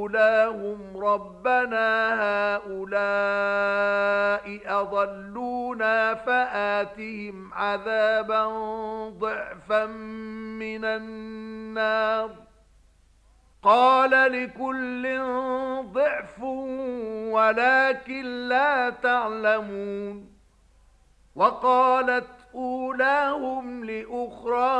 أولاهم ربنا هؤلاء أضلونا فآتهم عذابا ضعفا من النار قال لكل ضعف ولكن لا تعلمون وقالت أولاهم لأخرى